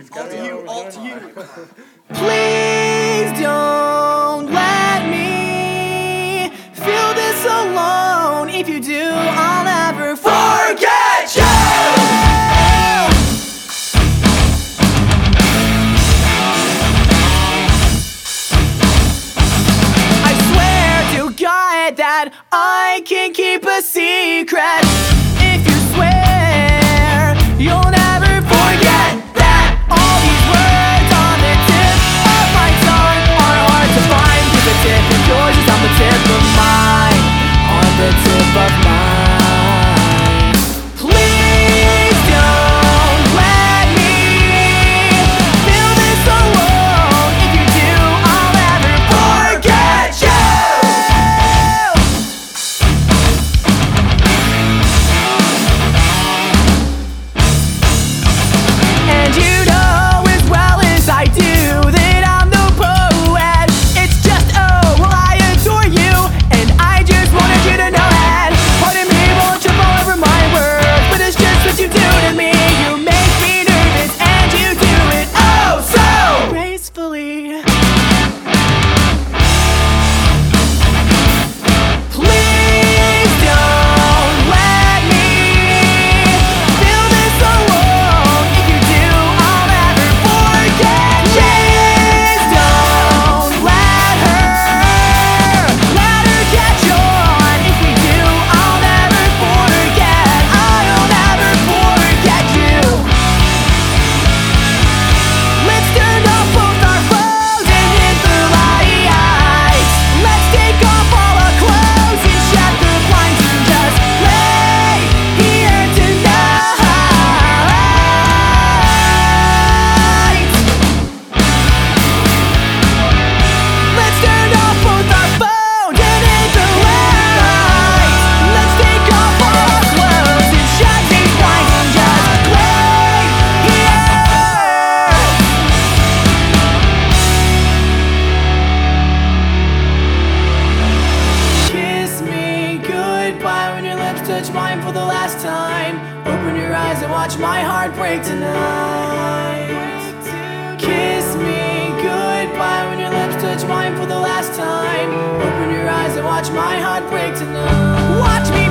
Alt U, Alt U. Please don't let me feel this alone. If you do, I'll never forget you. I swear to God that I can keep a secret. Hopefully. touch mine for the last time. Open your eyes and watch my heart break tonight. Kiss me goodbye when your lips touch mine for the last time. Open your eyes and watch my heart break tonight. Watch me.